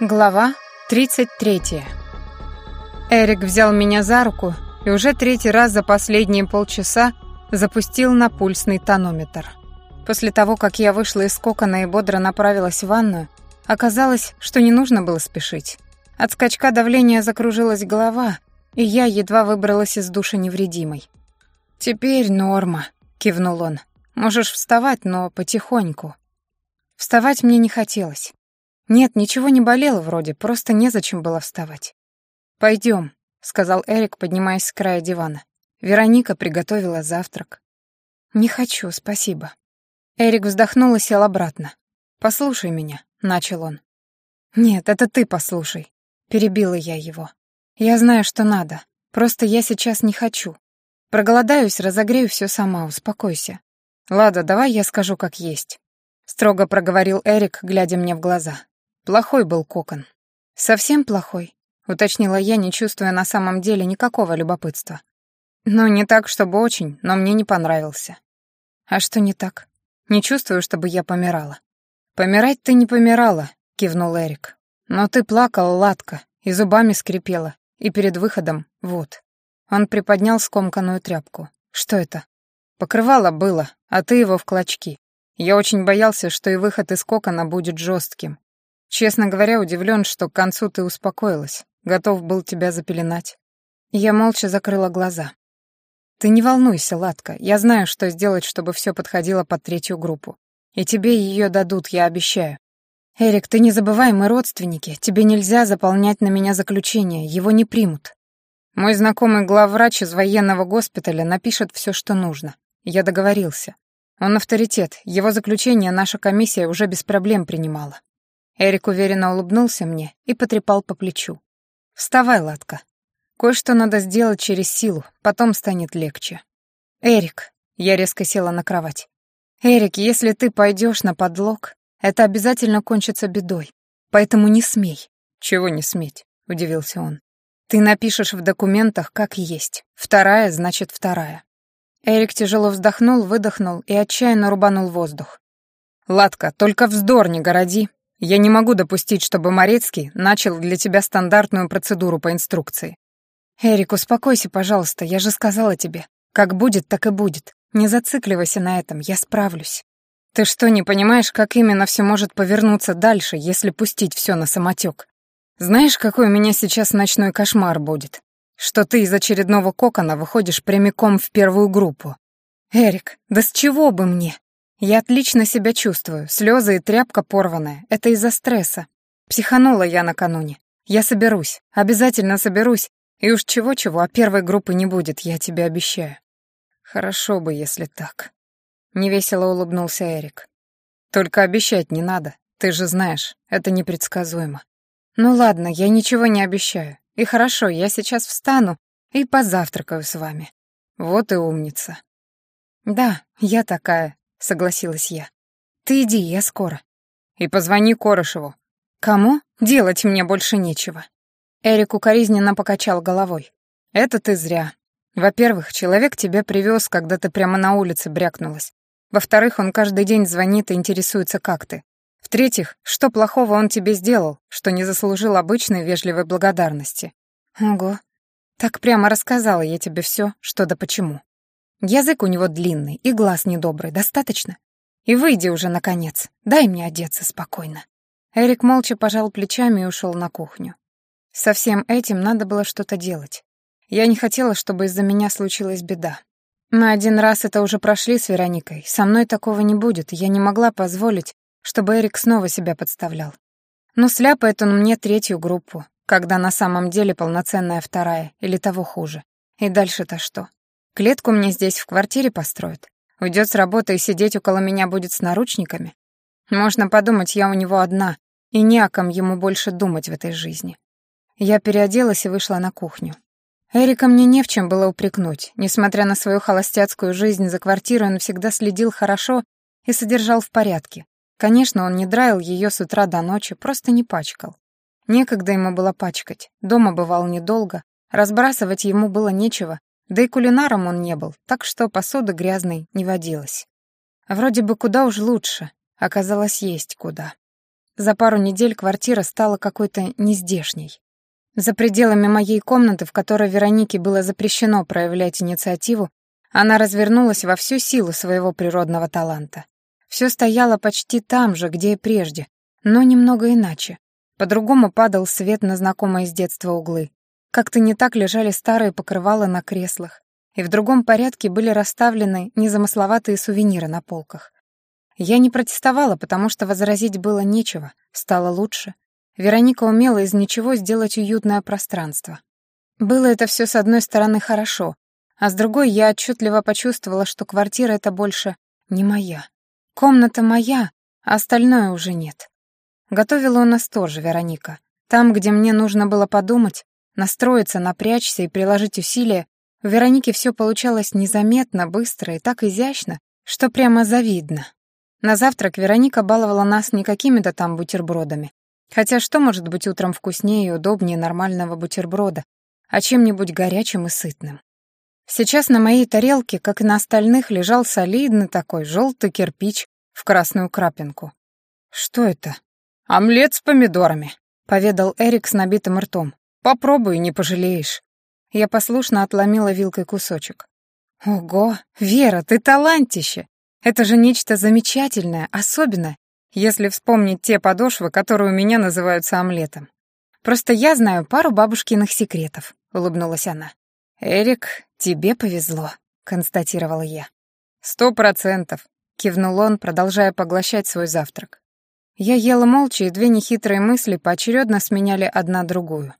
Глава 33. Эрик взял меня за руку и уже третий раз за последние полчаса запустил на пульсный тонометр. После того, как я вышла из кокона и бодро направилась в ванную, оказалось, что не нужно было спешить. От скачка давления закружилась голова, и я едва выбралась из душа невредимой. «Теперь норма», — кивнул он. «Можешь вставать, но потихоньку». Вставать мне не хотелось. «Нет, ничего не болело вроде, просто незачем было вставать». «Пойдем», — сказал Эрик, поднимаясь с края дивана. Вероника приготовила завтрак. «Не хочу, спасибо». Эрик вздохнул и сел обратно. «Послушай меня», — начал он. «Нет, это ты послушай», — перебила я его. «Я знаю, что надо, просто я сейчас не хочу. Проголодаюсь, разогрею все сама, успокойся. Ладно, давай я скажу, как есть», — строго проговорил Эрик, глядя мне в глаза. Плохой был кокон. Совсем плохой, уточнила я, не чувствуя на самом деле никакого любопытства. Ну, не так, чтобы очень, но мне не понравился. А что не так? Не чувствую, чтобы я помирала. Помирать ты не помирала, кивнул Эрик. Но ты плакала, Ладка, и зубами скрипела, и перед выходом, вот. Он приподнял скомканную тряпку. Что это? Покрывало было, а ты его в клочки. Я очень боялся, что и выход из кокона будет жестким, Честно говоря, удивлен, что к концу ты успокоилась. Готов был тебя запеленать. Я молча закрыла глаза. Ты не волнуйся, Ладка. Я знаю, что сделать, чтобы все подходило под третью группу. И тебе ее дадут, я обещаю. Эрик, ты не забывай, мы родственники. Тебе нельзя заполнять на меня заключение, его не примут. Мой знакомый главврач из военного госпиталя напишет все, что нужно. Я договорился. Он авторитет, его заключение наша комиссия уже без проблем принимала. Эрик уверенно улыбнулся мне и потрепал по плечу. «Вставай, Ладка. Кое-что надо сделать через силу, потом станет легче». «Эрик», — я резко села на кровать. «Эрик, если ты пойдешь на подлог, это обязательно кончится бедой, поэтому не смей». «Чего не сметь?» — удивился он. «Ты напишешь в документах, как есть. Вторая значит вторая». Эрик тяжело вздохнул, выдохнул и отчаянно рубанул воздух. «Ладка, только вздор не городи я не могу допустить, чтобы Морецкий начал для тебя стандартную процедуру по инструкции. Эрик, успокойся, пожалуйста, я же сказала тебе. Как будет, так и будет. Не зацикливайся на этом, я справлюсь. Ты что, не понимаешь, как именно все может повернуться дальше, если пустить все на самотек? Знаешь, какой у меня сейчас ночной кошмар будет? Что ты из очередного кокона выходишь прямиком в первую группу. Эрик, да с чего бы мне? Я отлично себя чувствую, слезы и тряпка порванная. Это из-за стресса. Психанула я накануне. Я соберусь, обязательно соберусь, и уж чего-чего, а первой группы не будет, я тебе обещаю. Хорошо бы, если так. Невесело улыбнулся Эрик. Только обещать не надо, ты же знаешь, это непредсказуемо. Ну ладно, я ничего не обещаю. И хорошо, я сейчас встану и позавтракаю с вами. Вот и умница. Да, я такая, согласилась я. «Ты иди, я скоро». «И позвони Корошеву». «Кому? Делать мне больше нечего». Эрик укоризненно покачал головой. «Это ты зря. Во-первых, человек тебя привез, когда ты прямо на улице брякнулась. Во-вторых, он каждый день звонит и интересуется, как ты. В-третьих, что плохого он тебе сделал, что не заслужил обычной вежливой благодарности? Ого. Так прямо рассказала я тебе все, что да почему. Язык у него длинный и глаз недобрый, достаточно? И выйди уже, наконец, дай мне одеться спокойно». Эрик молча пожал плечами и ушел на кухню. Со всем этим надо было что-то делать. Я не хотела, чтобы из-за меня случилась беда. Мы один раз это уже прошли с Вероникой. Со мной такого не будет, я не могла позволить, чтобы Эрик снова себя подставлял. Но сляпает он мне третью группу, когда на самом деле полноценная вторая, или того хуже. И дальше-то что? Клетку мне здесь в квартире построят. Уйдет с работы и сидеть около меня будет с наручниками. Можно подумать, я у него одна, и не о ком ему больше думать в этой жизни. Я переоделась и вышла на кухню. Эрика мне не в чем было упрекнуть. Несмотря на свою холостяцкую жизнь за квартиру, он всегда следил хорошо и содержал в порядке. Конечно, он не драил ее с утра до ночи, просто не пачкал. Некогда ему было пачкать, дома бывал недолго, разбрасывать ему было нечего, да и кулинаром он не был, так что посуда грязной не водилась. Вроде бы куда уж лучше, оказалось есть куда. за пару недель квартира стала какой-то нездешней. За пределами моей комнаты, в которой Веронике было запрещено проявлять инициативу, она развернулась во всю силу своего природного таланта. Все стояло почти там же, где и прежде, но немного иначе. По-другому падал свет на знакомые с детства углы. Как-то не так лежали старые покрывала на креслах, и в другом порядке были расставлены незамысловатые сувениры на полках. Я не протестовала, потому что возразить было нечего, стало лучше. Вероника умела из ничего сделать уютное пространство. Было это все с одной стороны хорошо, а с другой я отчетливо почувствовала, что квартира это больше не моя. Комната моя, а остальное уже нет. Готовила у нас тоже Вероника. Там, где мне нужно было подумать, настроиться, напрячься и приложить усилия, у Вероники все получалось незаметно, быстро и так изящно, что прямо завидно. На завтрак Вероника баловала нас не какими-то там бутербродами. Хотя что может быть утром вкуснее и удобнее нормального бутерброда, а чем-нибудь горячим и сытным? Сейчас на моей тарелке, как и на остальных, лежал солидный такой желтый кирпич в красную крапинку. «Что это?» «Омлет с помидорами», — поведал Эрик с набитым ртом. «Попробуй, не пожалеешь». Я послушно отломила вилкой кусочек. «Ого, Вера, ты талантище! Это же нечто замечательное, особенное, если вспомнить те подошвы, которые у меня называются омлетом. Просто я знаю пару бабушкиных секретов», — улыбнулась она. «Эрик, тебе повезло», — констатировала я. «Сто процентов», — кивнул он, продолжая поглощать свой завтрак. Я ела молча, и две нехитрые мысли поочередно сменяли одна другую.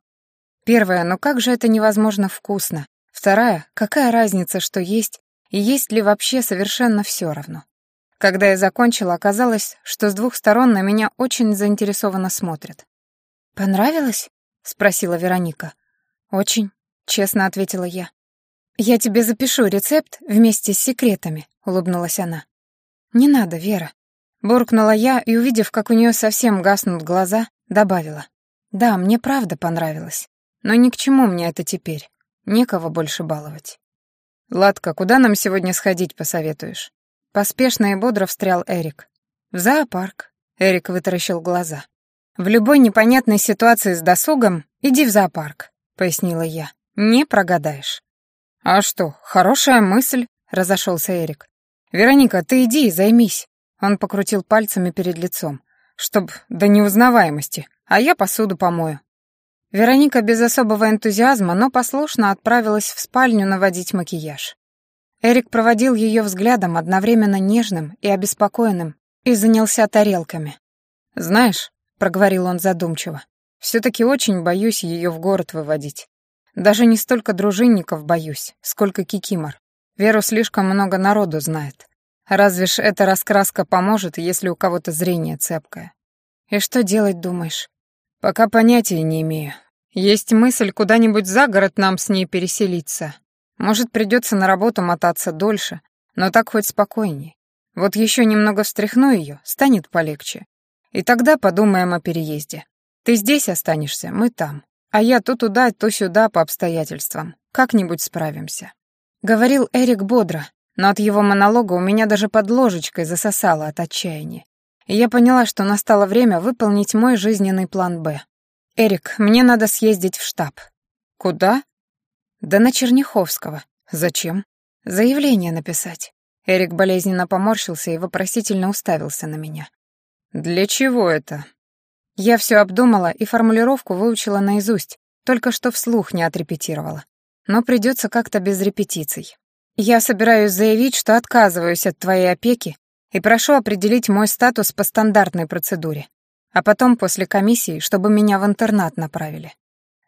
Первая, ну как же это невозможно вкусно? Вторая, какая разница, что есть, и есть ли вообще совершенно все равно? Когда я закончила, оказалось, что с двух сторон на меня очень заинтересованно смотрят. «Понравилось?» — спросила Вероника. «Очень», — честно ответила я. «Я тебе запишу рецепт вместе с секретами», — улыбнулась она. «Не надо, Вера», — буркнула я и, увидев, как у нее совсем гаснут глаза, добавила. «Да, мне правда понравилось. Но ни к чему мне это теперь. Некого больше баловать». «Ладка, куда нам сегодня сходить, посоветуешь?» Поспешно и бодро встрял Эрик. «В зоопарк», — Эрик вытаращил глаза. «В любой непонятной ситуации с досугом иди в зоопарк», — пояснила я. «Не прогадаешь». «А что, хорошая мысль», — разошелся Эрик. «Вероника, ты иди и займись». Он покрутил пальцами перед лицом. «Чтоб до неузнаваемости, а я посуду помою». Вероника без особого энтузиазма, но послушно отправилась в спальню наводить макияж. Эрик проводил ее взглядом одновременно нежным и обеспокоенным и занялся тарелками. «Знаешь», — проговорил он задумчиво, — «все-таки очень боюсь ее в город выводить. Даже не столько дружинников боюсь, сколько кикимор. Веру слишком много народу знает. Разве ж эта раскраска поможет, если у кого-то зрение цепкое? И что делать, думаешь? Пока понятия не имею. Есть мысль куда-нибудь за город нам с ней переселиться. Может, придется на работу мотаться дольше, но так хоть спокойней. Вот еще немного встряхну ее, станет полегче. И тогда подумаем о переезде. Ты здесь останешься, мы там. А я то туда, то сюда по обстоятельствам. Как-нибудь справимся. Говорил Эрик бодро, но от его монолога у меня даже под ложечкой засосало от отчаяния. Я поняла, что настало время выполнить мой жизненный план «Б». «Эрик, мне надо съездить в штаб». «Куда?» «Да на Черняховского». «Зачем?» «Заявление написать». Эрик болезненно поморщился и вопросительно уставился на меня. «Для чего это?» Я все обдумала и формулировку выучила наизусть, только что вслух не отрепетировала. Но придется как-то без репетиций. Я собираюсь заявить, что отказываюсь от твоей опеки и прошу определить мой статус по стандартной процедуре, а потом после комиссии, чтобы меня в интернат направили.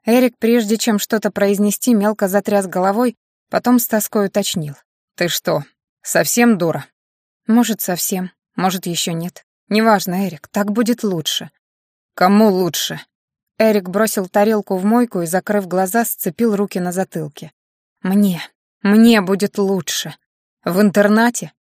Эрик, прежде чем что-то произнести, мелко затряс головой, потом с тоской уточнил. «Ты что, совсем дура?» «Может, совсем, может, еще нет. Неважно, Эрик, так будет лучше. «Кому лучше?» Эрик бросил тарелку в мойку и, закрыв глаза, сцепил руки на затылке. «Мне, мне будет лучше. В интернате?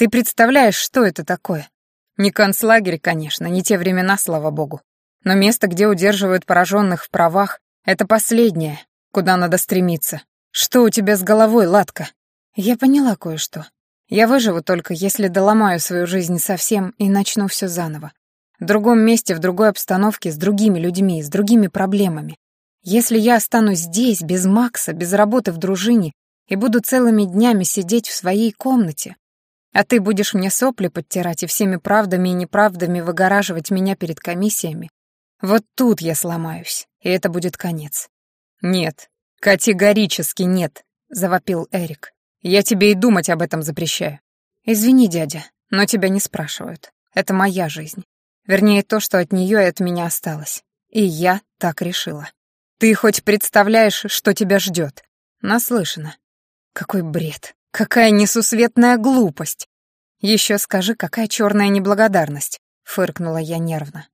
Ты представляешь, что это такое? Не концлагерь, конечно, не те времена, слава богу. Но место, где удерживают пораженных в правах, это последнее, куда надо стремиться. Что у тебя с головой, Ладка? Я поняла кое-что. Я выживу только, если доломаю свою жизнь совсем и начну все заново. В другом месте, в другой обстановке, с другими людьми, с другими проблемами. Если я останусь здесь, без Макса, без работы в дружине, и буду целыми днями сидеть в своей комнате, а ты будешь мне сопли подтирать и всеми правдами и неправдами выгораживать меня перед комиссиями, вот тут я сломаюсь, и это будет конец. Нет, категорически нет, завопил Эрик. Я тебе и думать об этом запрещаю. Извини, дядя, но тебя не спрашивают. Это моя жизнь. Вернее, то, что от нее и от меня осталось. И я так решила. Ты хоть представляешь, что тебя ждет? Наслышана. Какой бред. Какая несусветная глупость. Еще скажи, какая черная неблагодарность, фыркнула я нервно.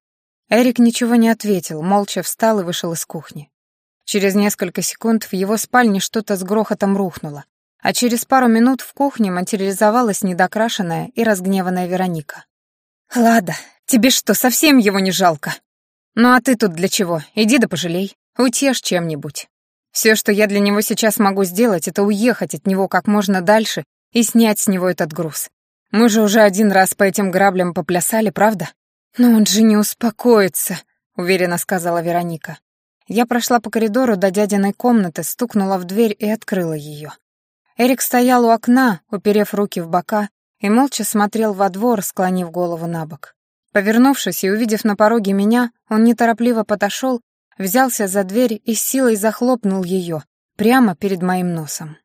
Эрик ничего не ответил, молча встал и вышел из кухни. Через несколько секунд в его спальне что-то с грохотом рухнуло, а через пару минут в кухне материализовалась недокрашенная и разгневанная Вероника. «Лада, тебе что, совсем его не жалко? Ну а ты тут для чего? Иди да пожалей, утешь чем-нибудь. Все, что я для него сейчас могу сделать, это уехать от него как можно дальше и снять с него этот груз. Мы же уже один раз по этим граблям поплясали, правда? Но он же не успокоится, уверенно сказала Вероника. Я прошла по коридору до дядиной комнаты, стукнула в дверь и открыла ее. Эрик стоял у окна, уперев руки в бока, и молча смотрел во двор, склонив голову на бок. Повернувшись и увидев на пороге меня, он неторопливо подошел взялся за дверь и силой захлопнул ее прямо перед моим носом.